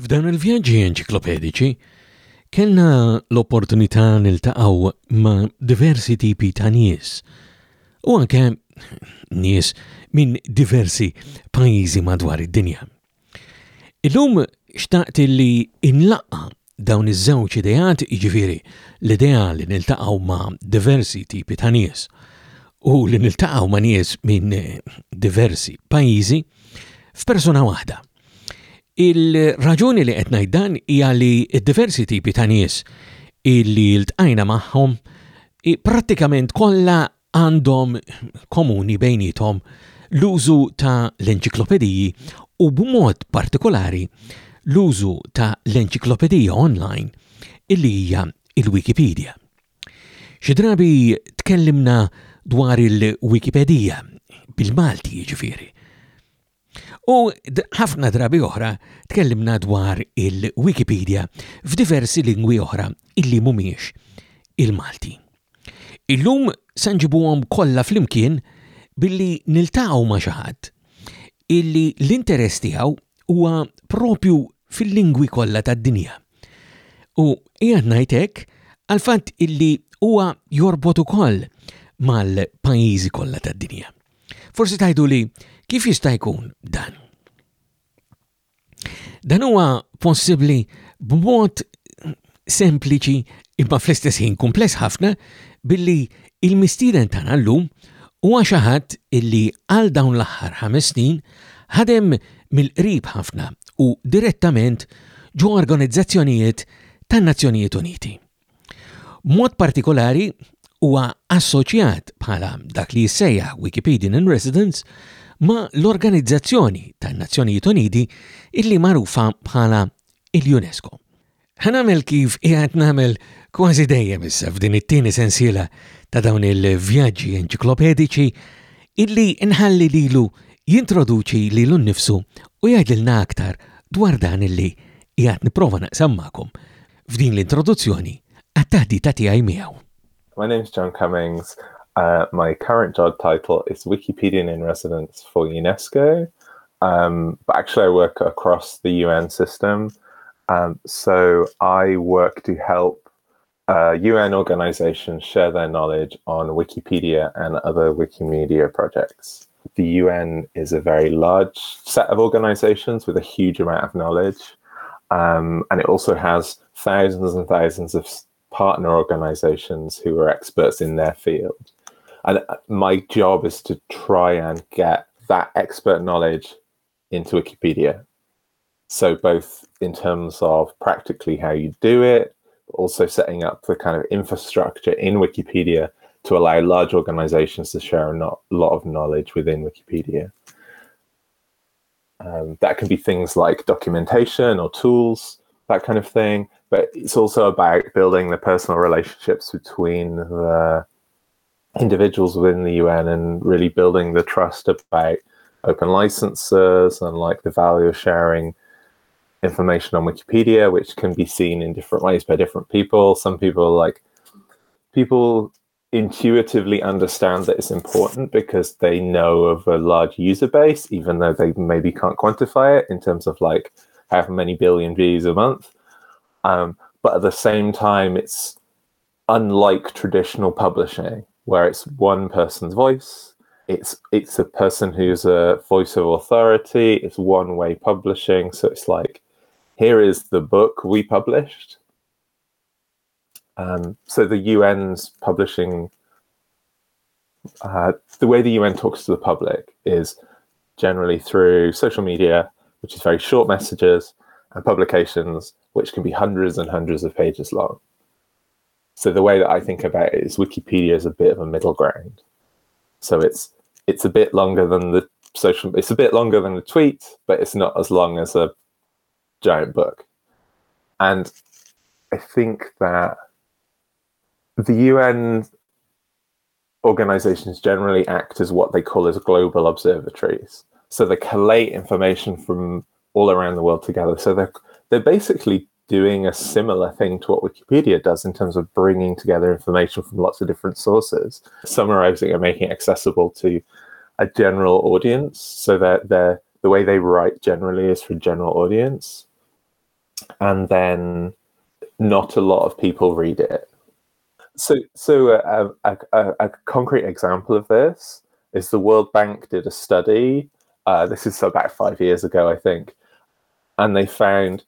F'dan il-vjaġġi enċiklopedici kellna l-opportunità niltaqgħu ma' diversi tipi ta' nies u anke nies minn diversi pajjiżi madwar id-dinja. Illum xtaqt li inlaqqa dawn iż-żewġ ideat jiġifieri l-idea li niltaqgħu ma' diversi tipi ta' nies u li niltaqgħu ma' nies minn diversi pajjiżi f'persuna waħda. Il-raġuni li qed ngħid dan hija li diversi tipi ta' nies illi ltqajna magħhom prattikament kollha għandhom komuni bejnietom l-użu ta' l-enċiklopediji u b'mod partikolari l-użu ta' l-enċiklopedija online illi hija il-Wikipedia. Xi drabi tkellimna dwar il-Wikipedia bil-Malti jiġifieri. U ħafna drabi oħra tkellimna dwar il-Wikipedia f'diversi lingwi oħra illi mhumiex il-Malti. Illum sanġibuhom kollha flimkien billi niltaqgħu ma' xi ħadd illi l-interess tiegħu huwa propju fil-lingwi kollha tad-dinja. U qiegħed ngħidlek għalfatt illi huwa jorbot ukoll mal-pajjiżi kollha tad-dinja. Forsi tajdu li kif jista' jkun dan? Dan huwa possibbli b'mod sempliċi imma fl-istess ħin kumpless ħafna billi il-mistieden tagħna llum huwa xi ħadd illi għal dawn l-aħħar ħames snin ħadem mill-qrib ħafna u direttament ġo organizzazzjonijiet tan-Nazzjonijiet Uniti. Mod partikolari huwa assoċjat bħala dak li jissejja Wikipedian in Residence ma l-Organizzazzjoni tan-Nazzjonijiet Uniti illi marufa bħala il-UNESCO. Ħanamel kif qiegħed nagħmel kważi dejjem issa f'din it-tieni sensiela ta' dawn il-vjaġġi enċiklopedici illi nħalli lilu jintroduċi lilu nnifsu u jgħidilna aktar dwar dan illi qiegħed nipprova naqsam magħkom f'din l-introduzzjoni għat-taħdi ta' tiegħi miegħu. My is John Cummings. Uh, my current job title is Wikipedian in Residence for UNESCO. Um, but actually, I work across the UN system. Um, so I work to help uh, UN organizations share their knowledge on Wikipedia and other Wikimedia projects. The UN is a very large set of organizations with a huge amount of knowledge. Um, and it also has thousands and thousands of partner organizations who are experts in their field. And uh, my job is to try and get that expert knowledge into Wikipedia. So, both in terms of practically how you do it, but also setting up the kind of infrastructure in Wikipedia to allow large organizations to share a not, lot of knowledge within Wikipedia. Um, that can be things like documentation or tools, that kind of thing. But it's also about building the personal relationships between the individuals within the UN and really building the trust about open licenses and like the value of sharing information on Wikipedia, which can be seen in different ways by different people. Some people like people intuitively understand that it's important because they know of a large user base, even though they maybe can't quantify it in terms of like how many billion views a month. Um, but at the same time, it's unlike traditional publishing, where it's one person's voice. It's it's a person who's a voice of authority. It's one way publishing, so it's like here is the book we published. Um, so the UN's publishing, uh, the way the UN talks to the public is generally through social media, which is very short messages, and publications, which can be hundreds and hundreds of pages long. So the way that I think about it is Wikipedia is a bit of a middle ground. So it's it's a bit longer than the social it's a bit longer than a tweet, but it's not as long as a giant book. And I think that the UN organizations generally act as what they call as global observatories. So they collate information from all around the world together. So they're they're basically doing a similar thing to what Wikipedia does in terms of bringing together information from lots of different sources, summarizing and making it accessible to a general audience. So that the way they write generally is for a general audience. and then not a lot of people read it. So, so a, a, a, a concrete example of this is the World Bank did a study. Uh, this is about five years ago, I think, and they found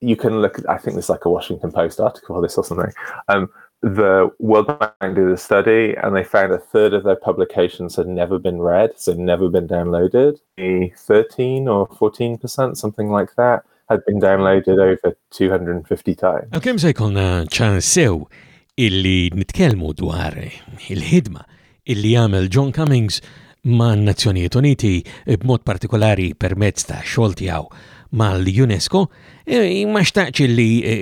you can look. I think there's like a Washington Post article for this or something. Um, the World Bank did a study and they found a third of their publications had never been read, so never been downloaded. A 13 or 14%, something like that, had been downloaded over 250 times. Sew illi nitkelmu dwar il-ħidma illi jagħmel John Cummings ma' Nazzjonijiet Uniti b'mod partikolari permezz ta' xogħol tiegħu mal-UNESCO, e, ma xtaqx li e,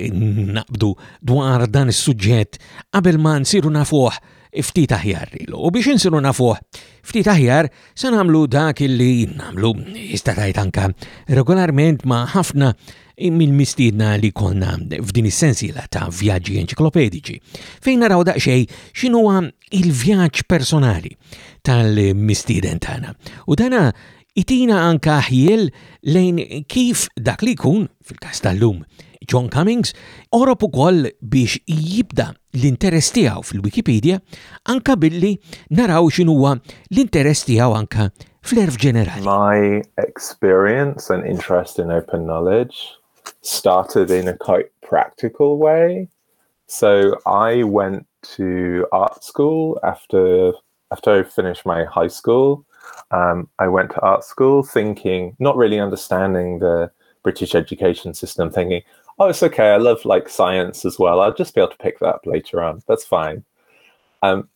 naqbdu dwar dan is-suġġett qabel ma nsiru nafuħ ftit aħjar U biex nsiru nafuħ ftit aħjar, se nagħmlu dak illi nagħmlu. Istatajt anka regolarment ma' ħafna mill-mistiedna li konna f'din is-sensiela ta' vjaġġi enċiklopediċi, fejn naraw daqsxejn x'inhuwa il-vjaġġ personali tal-mistieden tagħna. U dana itina anka ħiel lejn kif dak li kun fil-kas tal-lum John Cummings orob ukoll biex jibda l-interess tiegħu fil-Wikipedia anka billi naraw x'inhuwa l-interess tiegħu anka fl-erf ġenerali. My experience and interest in open knowledge started in a quite practical way. So I went to art school after after I finished my high school um, I went to art school thinking, not really understanding the British education system, thinking, oh, it's okay. I love like science as well. I'll just be able to pick that up later on. That's fine. Um,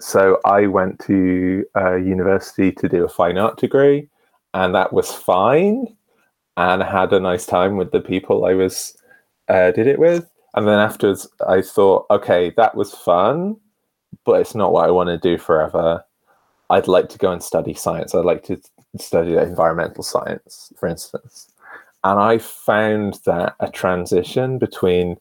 so I went to uh, university to do a fine art degree, and that was fine. And I had a nice time with the people I was uh, did it with. And then afterwards, I thought, okay, that was fun, but it's not what I want to do forever. I'd like to go and study science. I'd like to study environmental science, for instance. And I found that a transition between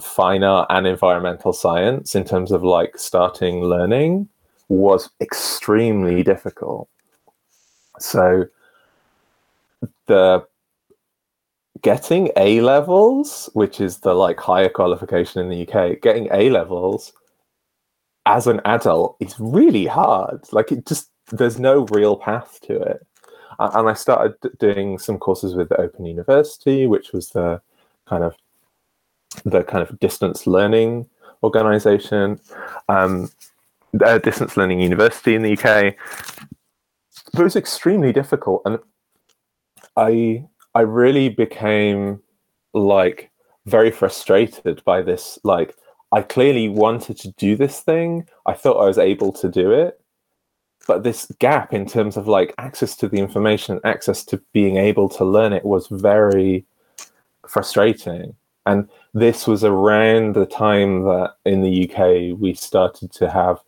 fine art and environmental science in terms of like starting learning was extremely difficult. So the getting A levels, which is the like higher qualification in the UK, getting A levels as an adult it's really hard. Like it just there's no real path to it. And i started doing some courses with the open university which was the kind of the kind of distance learning organization. Um a distance learning university in the uk but it was extremely difficult and i i really became like very frustrated by this like I clearly wanted to do this thing. I thought I was able to do it. But this gap in terms of like access to the information, access to being able to learn it was very frustrating. And this was around the time that in the UK we started to have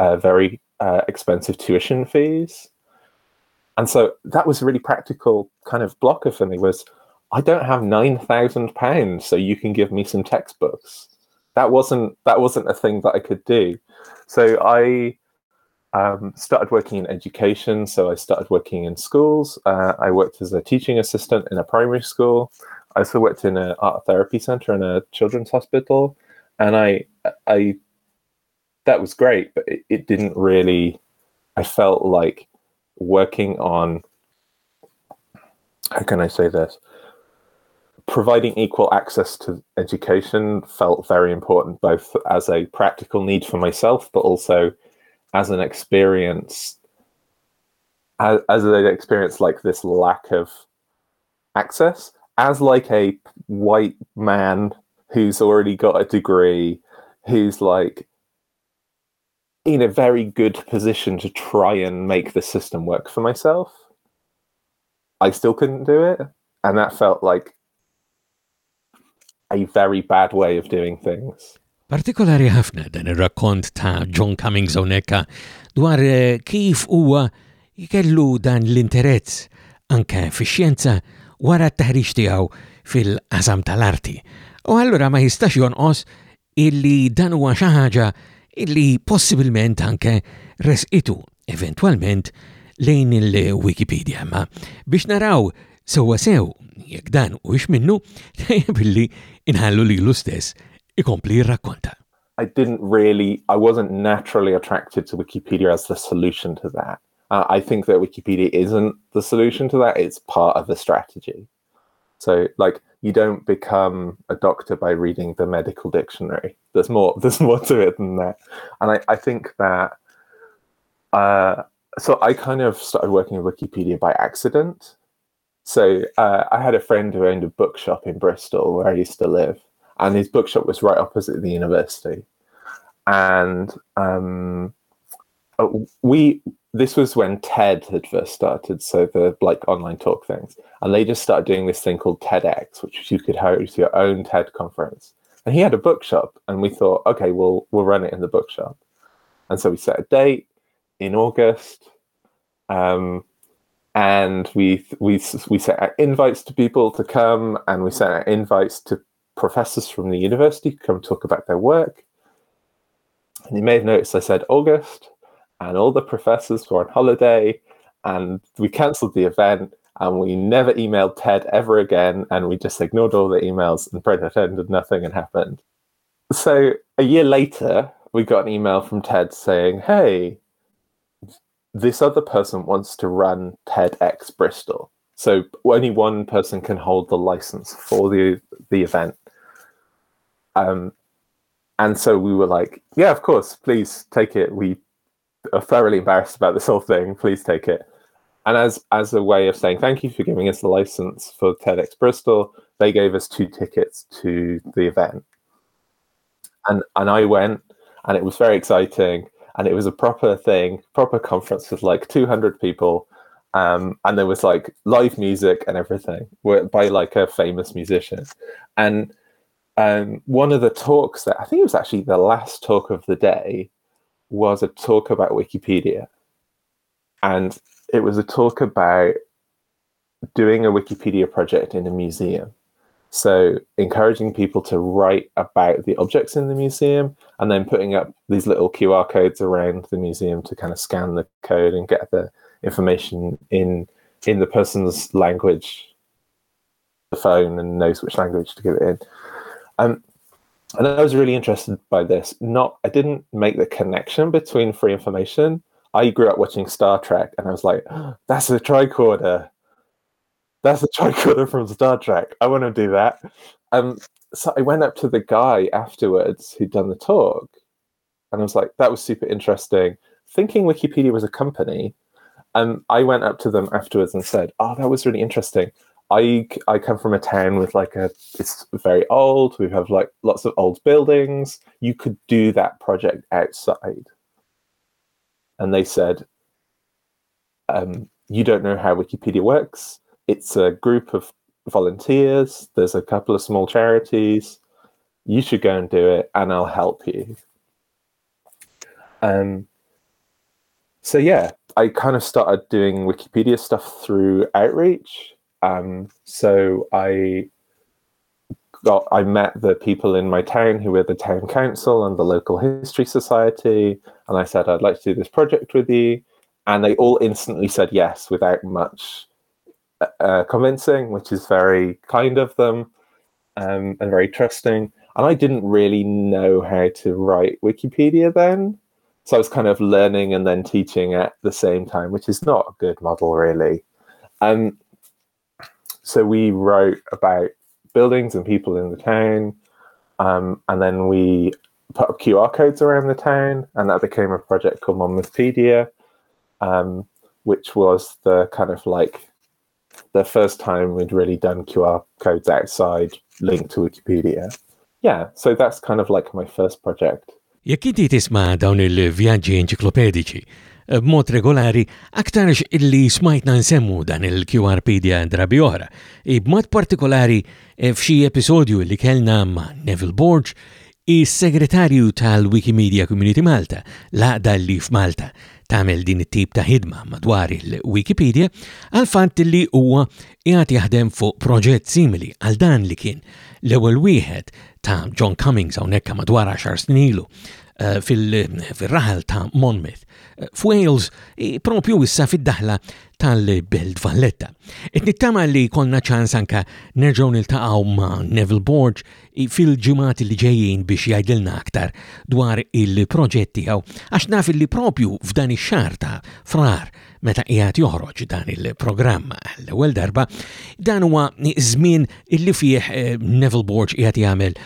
uh, very uh, expensive tuition fees. And so that was a really practical kind of blocker for me was I don't have nine thousand pounds, so you can give me some textbooks that wasn't that wasn't a thing that I could do. So I um, started working in education. So I started working in schools. Uh, I worked as a teaching assistant in a primary school. I also worked in an art therapy center in a children's hospital, and I I that was great, but it, it didn't really. I felt like working on how can I say this? Providing equal access to education felt very important, both as a practical need for myself, but also as an experience, as, as an experience like this lack of access, as like a white man who's already got a degree, who's like in a very good position to try and make the system work for myself. I still couldn't do it. And that felt like a very bad way of doing things. Partikolari ħafna dan ir-rakkont ta' John Cummings Oneka dwar eh, kif huwa jkellu dan l-interess anke fix-xjenza wara t-taħriġ tiegħu fil-qasam tal-arti. U allura ma jistax jonqos illi dan huwa xi ħaġa illi possibilment anke resqitu eventwalment lejn il-Wikipedia. Ma biex naraw sewa sew jekk dan u minnu, billi inħallu li l-ustess ikompli jirrakkonta. I didn't really, I wasn't naturally attracted to Wikipedia as the solution to that. Uh, I think that Wikipedia isn't the solution to that, it's part of the strategy. So, like, you don't become a doctor by reading the medical dictionary. There's more, there's more to it than that. And I, I think that, uh, so I kind of started working with Wikipedia by accident. So uh, I had a friend who owned a bookshop in Bristol where I used to live, and his bookshop was right opposite the university. And um, uh, we this was when TED had first started, so the like online talk things, and they just started doing this thing called TEDx, which you could host your own TED conference. And he had a bookshop, and we thought, okay, we'll we'll run it in the bookshop. And so we set a date in August, um, and we we we sent out invites to people to come, and we sent out invites to professors from the university to come talk about their work. And you may have noticed I said August, and all the professors were on holiday, and we cancelled the event, and we never emailed TED ever again, and we just ignored all the emails and pretended nothing had happened. So a year later, we got an email from TED saying, "Hey, this other person wants to run TEDx Bristol." So only one person can hold the license for the the event. Um, and so we were like, yeah, of course, please take it. We are thoroughly embarrassed about this whole thing. Please take it. And as as a way of saying thank you for giving us the license for TEDx Bristol, they gave us two tickets to the event. And and I went, and it was very exciting. And it was a proper thing, proper conference with like 200 people. Um, and there was like live music and everything by like a famous musician. And um, one of the talks that I think it was actually the last talk of the day was a talk about Wikipedia. And it was a talk about doing a Wikipedia project in a museum. So, encouraging people to write about the objects in the museum and then putting up these little QR codes around the museum to kind of scan the code and get the information in in the person's language, the phone, and knows which language to give it in. Um, and I was really interested by this. Not, I didn't make the connection between free information. I grew up watching Star Trek, and I was like, oh, "That's a tricorder. That's a tricorder from Star Trek. I want to do that." Um, so I went up to the guy afterwards who'd done the talk, and I was like, "That was super interesting." Thinking Wikipedia was a company, and I went up to them afterwards and said, "Oh, that was really interesting. I I come from a town with like a it's very old. We have like lots of old buildings. You could do that project outside. And they said, um, you don't know how Wikipedia works. It's a group of volunteers. There's a couple of small charities. You should go and do it, and I'll help you. Um, so yeah, I kind of started doing Wikipedia stuff through outreach um, so I got I met the people in my town who were the town council and the local history society, and I said I'd like to do this project with you, and they all instantly said yes without much uh, convincing, which is very kind of them um, and very trusting. And I didn't really know how to write Wikipedia then. So I was kind of learning and then teaching at the same time, which is not a good model, really. Um, so we wrote about buildings and people in the town, um, and then we put up QR codes around the town, and that became a project called Monmouthpedia, um, which was the kind of like the first time we'd really done QR codes outside linked to Wikipedia. Yeah, so that's kind of like my first project. Jekk inti tisma' dawn il-vjaġġi enċiklopedici eh, b'mod regolari aktarx illi smajtna nsemmu dan il-QRpedia drabi oħra. B'mod partikolari eh, f'xi episodju li kellna ma' Neville Borge, is-segretarju tal-Wikimedia Community Malta, laqda li f'Malta tagħmel din it-tip ta' ħidma madwar il-Wikipedia għal fatt li huwa qiegħed jaħdem fuq proġett simili għal dan li kien l-ewwel wieħed ta' John Cummings hawnhekk madwar 10 snin Eh, fil-raħal ta' Monmouth. Eh, F'Wales, propju issa fid-daħla tal-Belt Valletta. It-nittama li konna ċans anka nerġaw nil-taqaw ma' Neville Borge fil-ġimati li ġejjin biex jgħidilna aktar dwar il-proġetti għaw, għax naf li propju f'dan ix-xar ta' frar meta qiegħed joħroġ dan il-programm l-ewwel darba, dan huwa żmien illi fih eh, Neville Borg qiegħed jagħmel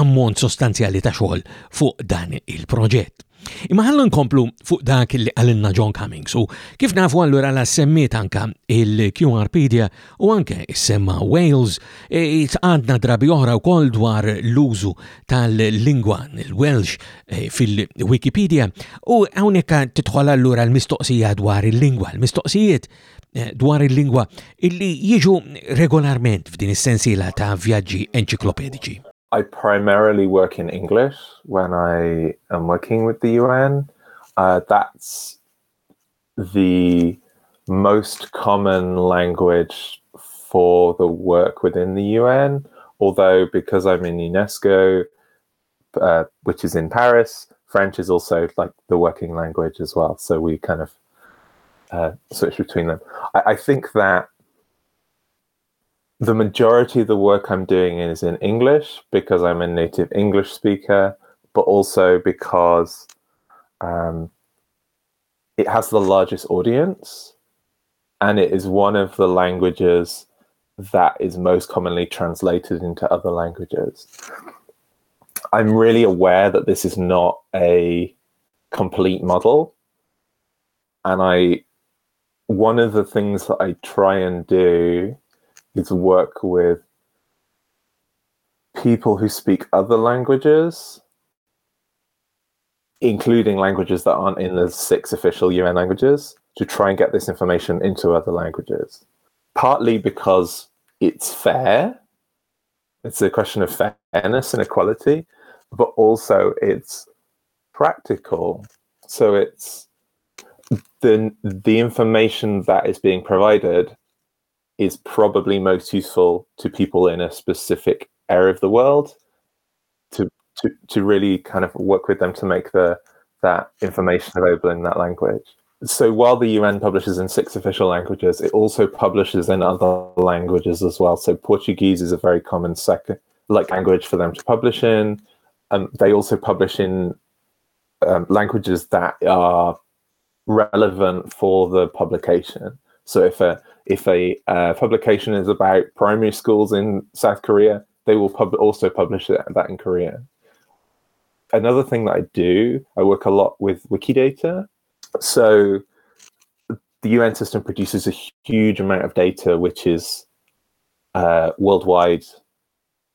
ammont sostanzjali ta' xogħol fuq dan il-proġett. Imma ħallu nkomplu fuq dak li għalinna John Cummings u kif nafu għallura la semmiet anka il-QRpedia u anke semma Wales e, jitqadna drabi oħra u koll dwar l-użu tal-lingwa il-Welsh e, fil-Wikipedia u għawneka titħol allura l-mistoqsija dwar il-lingwa, l-mistoqsijiet e, dwar il-lingwa illi jiġu regolarment f'din is-sensiela ta' vjaġġi enċiklopedici. I primarily work in English when I am working with the UN. Uh, that's the most common language for the work within the UN. Although, because I'm in UNESCO, uh, which is in Paris, French is also like the working language as well. So we kind of uh, switch between them. I, I think that the majority of the work I'm doing is in English because I'm a native English speaker, but also because um, it has the largest audience and it is one of the languages that is most commonly translated into other languages. I'm really aware that this is not a complete model. And I, one of the things that I try and do is work with people who speak other languages, including languages that aren't in the six official UN languages, to try and get this information into other languages. Partly because it's fair, it's a question of fairness and equality, but also it's practical. So it's the the information that is being provided is probably most useful to people in a specific area of the world to to, to really kind of work with them to make the that information available in that language. So while the UN publishes in six official languages, it also publishes in other languages as well. So Portuguese is a very common second like language for them to publish in. Um, they also publish in um, languages that are relevant for the publication. So if a if a uh, publication is about primary schools in South Korea, they will pub- also publish that in Korea. Another thing that I do, I work a lot with Wikidata. So the UN system produces a huge amount of data, which is uh, worldwide,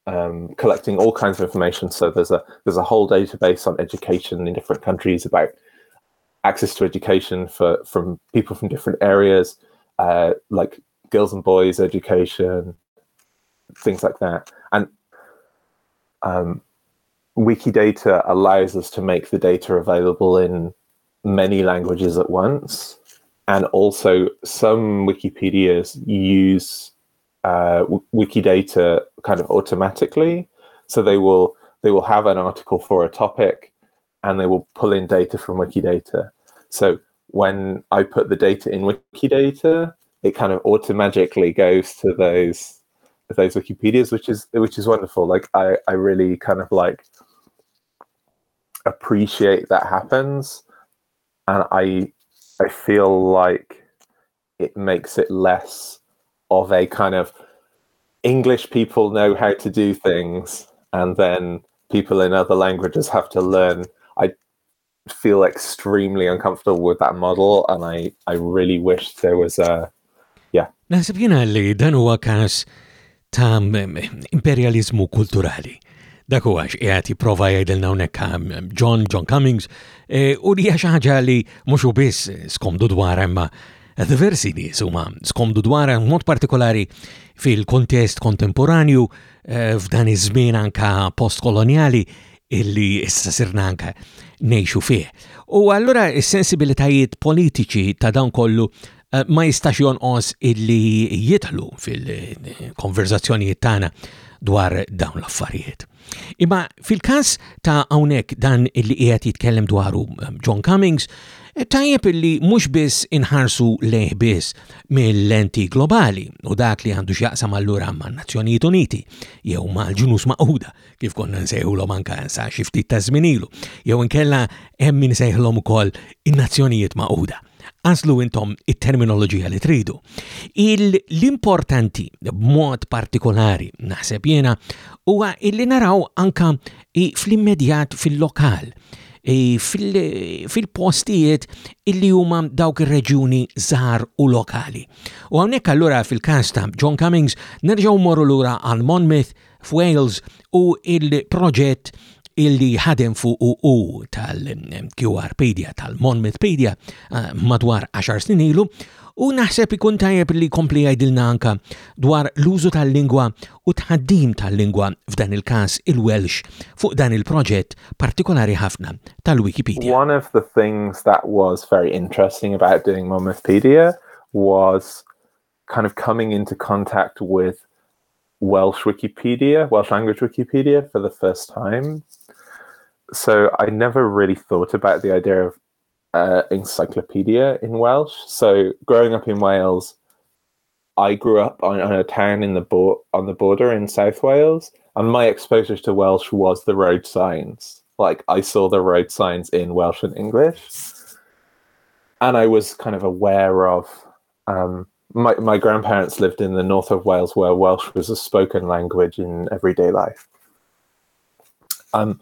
um, collecting all kinds of information. So there's a there's a whole database on education in different countries about access to education for from people from different areas uh, like girls and boys education, things like that. And um, Wikidata allows us to make the data available in many languages at once. And also, some Wikipedias use uh, Wikidata kind of automatically. So they will they will have an article for a topic, and they will pull in data from Wikidata. So when I put the data in Wikidata, it kind of automatically goes to those those Wikipedias, which is which is wonderful. Like I, I really kind of like appreciate that happens, and I I feel like it makes it less of a kind of English people know how to do things, and then people in other languages have to learn. Feel extremely uncomfortable with that model, and I I really wish there was a yeah. Naħseb jina li dan huwa każ ta' imperializmu kulturali. Dak huwa x'qiegħed jipprova jgħidilna hawnhekk John John Cummings e, u li hija xi ħaġa li mhux biss skomdu dwar imma diversi nies huma skomdu dwar mod partikolari fil-kontest kontemporanju e, f'dan iż-żmien anka postkoloniali illi issa sirna anka nejxu fih. U allura s-sensibilitajiet politiċi ta' dan kollu eh, ma jistax jonqos illi jitħlu fil-konverzazzjonijiet eh, tagħna dwar dawn l-affarijiet. Imma fil-każ ta' hawnhekk dan illi qiegħed jitkellem dwaru um, John Cummings, Tajjeb illi mhux biss inħarsu leh biss mill-lenti globali u dak li għandu x'jaqsam allura man-Nazzjonijiet Uniti jew mal-ġunus maquda kif konna nsejħulhom anke sa xi ftit ta' żminilu jew inkella hemm min sejħilhom ukoll in-Nazzjonijiet Maquda għaslu intom it-terminoloġija li tridu. L-importanti b'mod partikolari naħseb jena huwa illi naraw anka fl-immedjat fil-lokal fil-postijiet illi huma dawk ir-reġjuni żgħar u lokali. U hawnhekk allura fil-każ ta' John Cummings nerġgħu morru lura għal Monmouth f'Wales u il-proġett illi ħadem fuq UU tal-QRpedia tal-Monmouthpedia eh, madwar 10 snin ilu u naħseb ikun tajjeb li kompli għajdilna anka dwar l-użu tal-lingwa u tħaddim tal-lingwa f'dan il-kas il-Welsh fuq dan il-proġett partikolari ħafna tal-Wikipedia. One of the things that was very interesting about doing Monmouthpedia was kind of coming into contact with Welsh Wikipedia, Welsh language Wikipedia for the first time. So I never really thought about the idea of uh, encyclopedia in Welsh. So growing up in Wales, I grew up on, on a town in the bo- on the border in South Wales, and my exposure to Welsh was the road signs. Like I saw the road signs in Welsh and English, and I was kind of aware of. Um, my my grandparents lived in the north of Wales, where Welsh was a spoken language in everyday life. Um,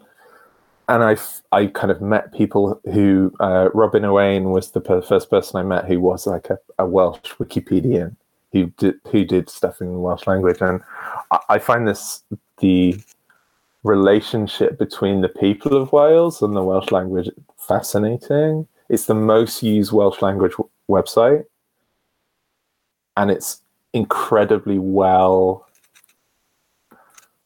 and I, I kind of met people who uh, Robin Owain was the per- first person I met who was like a, a, Welsh Wikipedian who did who did stuff in the Welsh language, and I, I, find this the relationship between the people of Wales and the Welsh language fascinating. It's the most used Welsh language w- website, and it's incredibly well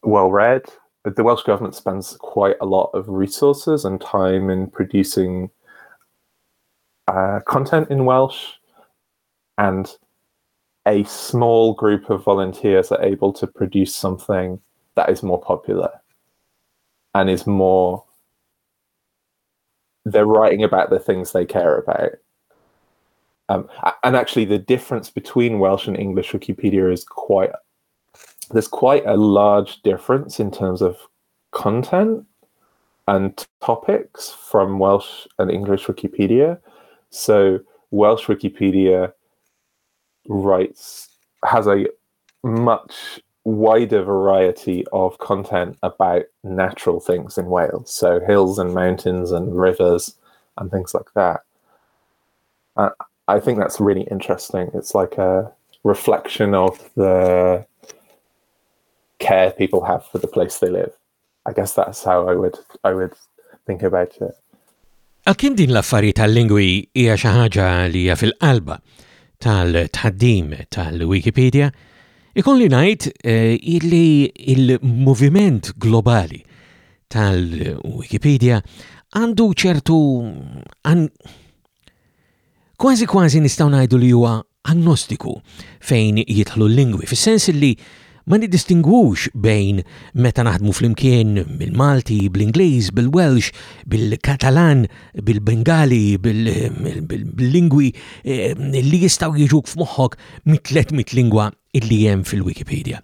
well read the Welsh government spends quite a lot of resources and time in producing uh, content in Welsh, and a small group of volunteers are able to produce something that is more popular and is more. They're writing about the things they care about. Um, and actually, the difference between Welsh and English Wikipedia is quite there's quite a large difference in terms of content and topics from Welsh and English Wikipedia. So Welsh Wikipedia writes has a much wider variety of content about natural things in Wales, so hills and mountains and rivers and things like that. Uh, I think that's really interesting. It's like a reflection of the care people have for the place they live. I guess that's how I would I would think about it. Għalkemm din l-affarijiet tal-lingwi hija xi ħaġa li hija fil-qalba tal-tħaddim tal-Wikipedia, ikun li ngħid eh, illi il-moviment globali tal-Wikipedia għandu ċertu kważi kważi nistgħu ngħidu li huwa agnostiku fejn jidħlu l-lingwi, fis-sens li ma nidistingwux bejn meta naħdmu flimkien bil-Malti, bil-Ingliż, bil-Welsh, bil-Katalan, bil-Bengali, bil-lingwi eh, li jistaw jiġuk f'moħħok mitlet mit lingwa illi hemm fil-Wikipedia.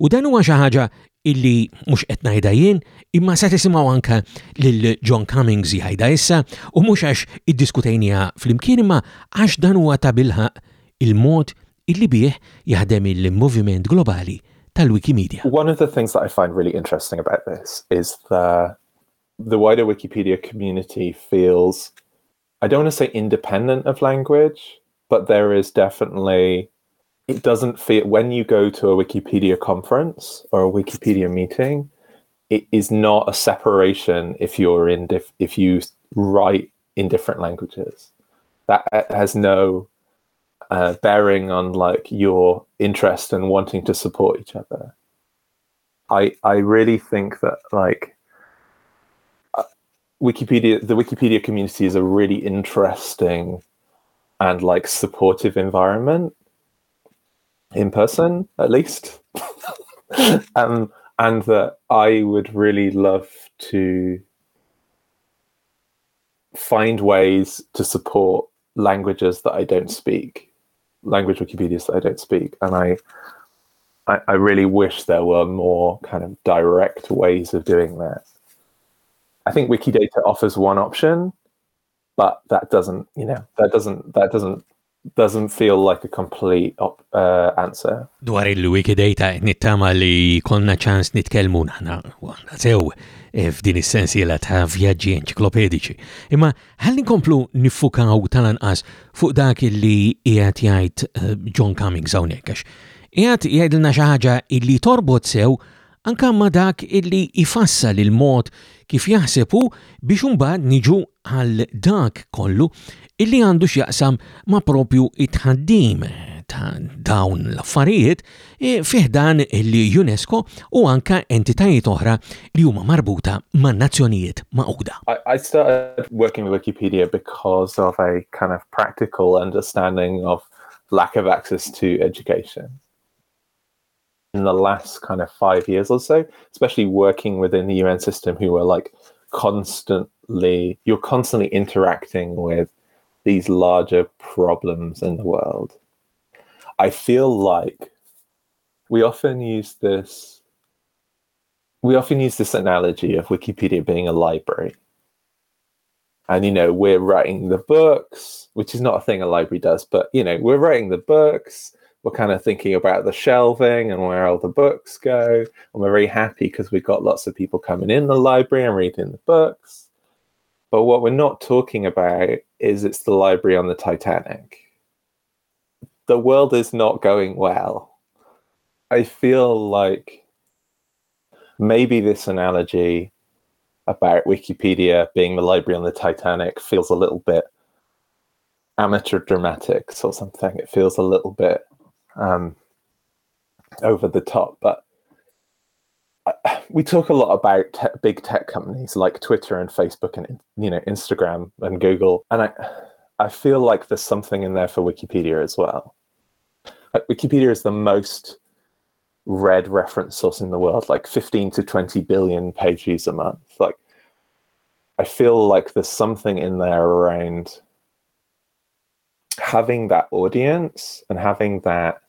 U dan huwa xi ħaġa illi mhux qed ngħidha jien, imma se tisimgħu anke lil John Cummings jgħidha issa u mhux għax iddiskutejnija flimkien imma għax dan huwa ta' bilħaq il-mod illi bih jaħdem il-moviment globali tal-Wikimedia. One of the things that I find really interesting about this is that the wider Wikipedia community feels, I don't want to say independent of language, but there is definitely, it doesn't feel, when you go to a Wikipedia conference or a Wikipedia meeting, it is not a separation if you're in, if you write in different languages. That has no uh, bearing on like your interest and wanting to support each other. I I really think that like uh, Wikipedia, the Wikipedia community is a really interesting and like supportive environment in person, at least. um, and that I would really love to find ways to support languages that I don't speak, language Wikipedias that I don't speak, and I, I, I really wish there were more kind of direct ways of doing that. I think Wikidata offers one option, but that doesn't, you know, that doesn't that doesn't doesn't feel like a complete op, uh, answer. Dwar il-Wikidata nittama li konna ċans nitkelmu naħna sew Eh, f'din is-sensiela ta' vjaġġi enċiklopedici. Imma ħalli nkomplu nifukaw tal-anqas fuq dak li qiegħed jgħid eh, John Cummings hawnhekk għax qiegħed jgħidilna xi ħaġa illi torbot sew anka ma dak illi ifassal il-mod kif jaħsebu biex imbagħad niġu għal dak kollu illi għandu x'jaqsam ma' propju it-ħaddim ta' dawn l-affarijiet e, il-UNESCO u anka entitajiet oħra li huma marbuta ma' nazzjonijiet. I, started working with Wikipedia because of a kind of practical understanding of lack of access to education. In the last kind of five years or so, especially working within the UN system, who were like constantly, you're constantly interacting with these larger problems in the world. I feel like we often use this we often use this analogy of Wikipedia being a library. And you know, we're writing the books, which is not a thing a library does, but you know, we're writing the books, we're kind of thinking about the shelving and where all the books go, and we're very happy because we've got lots of people coming in the library and reading the books. But what we're not talking about is it's the library on the Titanic. The world is not going well. I feel like maybe this analogy about Wikipedia being the library on the Titanic feels a little bit amateur dramatics or something. It feels a little bit um, over the top, but we talk a lot about te- big tech companies like Twitter and Facebook and you know Instagram and Google, and I I feel like there's something in there for Wikipedia as well. Wikipedia is the most read reference source in the world, like 15 to 20 billion page views a month. Like I feel like there's something in there around having that audience and having that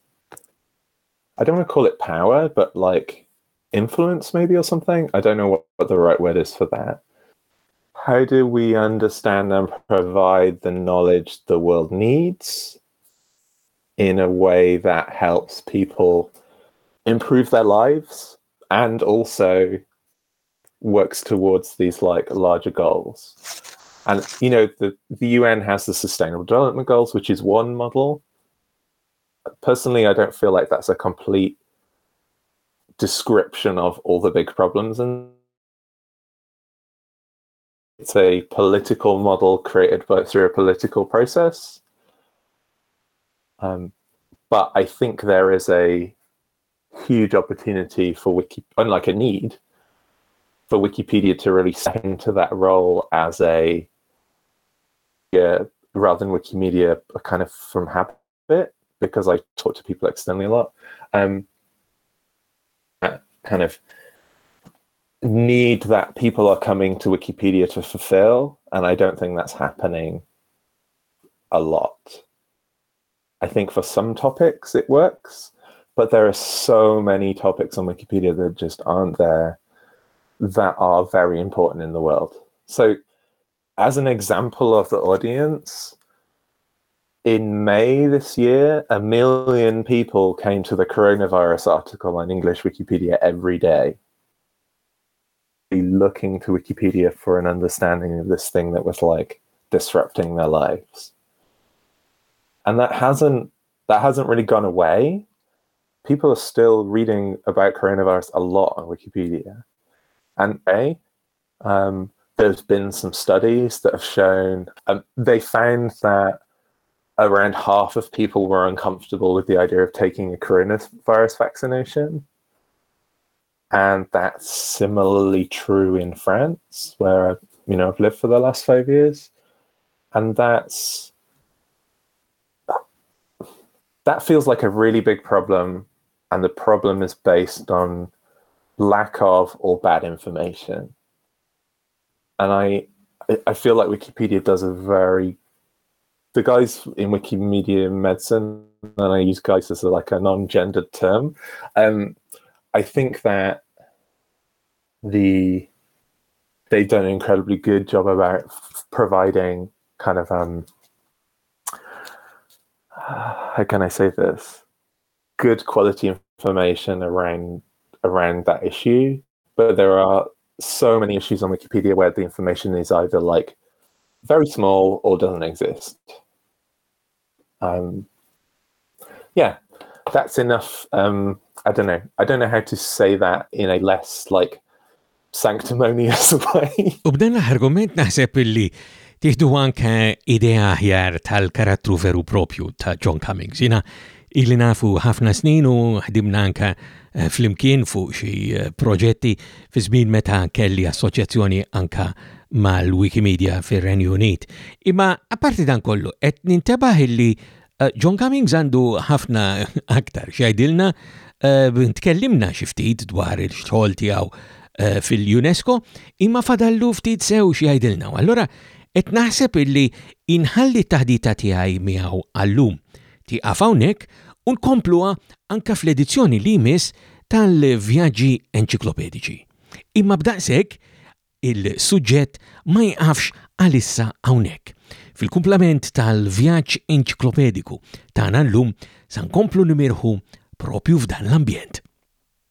I don't want to call it power, but like influence maybe or something. I don't know what, what the right word is for that. How do we understand and provide the knowledge the world needs in a way that helps people improve their lives and also works towards these like larger goals? And you know, the, the UN has the Sustainable Development Goals, which is one model. Personally, I don't feel like that's a complete description of all the big problems and it's a political model created by, through a political process um, but i think there is a huge opportunity for wiki unlike a need for wikipedia to really step into that role as a yeah, rather than wikimedia a kind of from habit because i talk to people externally a lot um, kind of need that people are coming to Wikipedia to fulfill, and I don't think that's happening a lot. I think for some topics it works, but there are so many topics on Wikipedia that just aren't there that are very important in the world. So, as an example of the audience, in May this year, a million people came to the coronavirus article on English Wikipedia every day, looking to Wikipedia for an understanding of this thing that was like disrupting their lives. And that hasn't that hasn't really gone away. People are still reading about coronavirus a lot on Wikipedia. And A, um, there's been some studies that have shown um, they found that around half of people were uncomfortable with the idea of taking a coronavirus vaccination. And that's similarly true in France, where you know I've lived for the last five years. And that's that feels like a really big problem. And the problem is based on lack of or bad information. And I I feel like Wikipedia does a very the guys in Wikimedia Medicine, and I use guys as a, like a non-gendered term. Um, I think that the they've done an incredibly good job about providing kind of um, how can I say this? Good quality information around around that issue. But there are so many issues on Wikipedia where the information is either like very small or doesn't exist. Um, yeah, that's enough. Um, I don't know. I don't know how to say that in a less like sanctimonious way. Tieħdu anke idea aħjar tal-karattru veru propju ta' John Cummings. Jina illi nafu ħafna snin u ħdimna anke eh, flimkien fuq xi eh, proġetti fi żmien meta kelli assoċjazzjoni anka mal-Wikimedia fir-Renju Unit. Imma apparti dan kollu, qed nintebaħ illi eh, John Cummings għandu ħafna aktar xajdilna tkellimna xi ftit dwar il-xogħol tiegħu fil-UNESCO imma fadallu ftit sew xi jgħidilna. Allora qed naħseb illi inħalli t-taħdita tiegħi miegħu għallum tiqaf hawnhekk u nkompluha anka fl-edizzjoni li jmiss tal-vjaġġi Enċiklopediċi. Imma b'daqshekk il-suġġett ma jqafx għalissa hawnhekk. Fil-kumplament tal-vjaġġ enċiklopediku tagħna llum sankomplu nimirħu propju f'dan l-ambjent.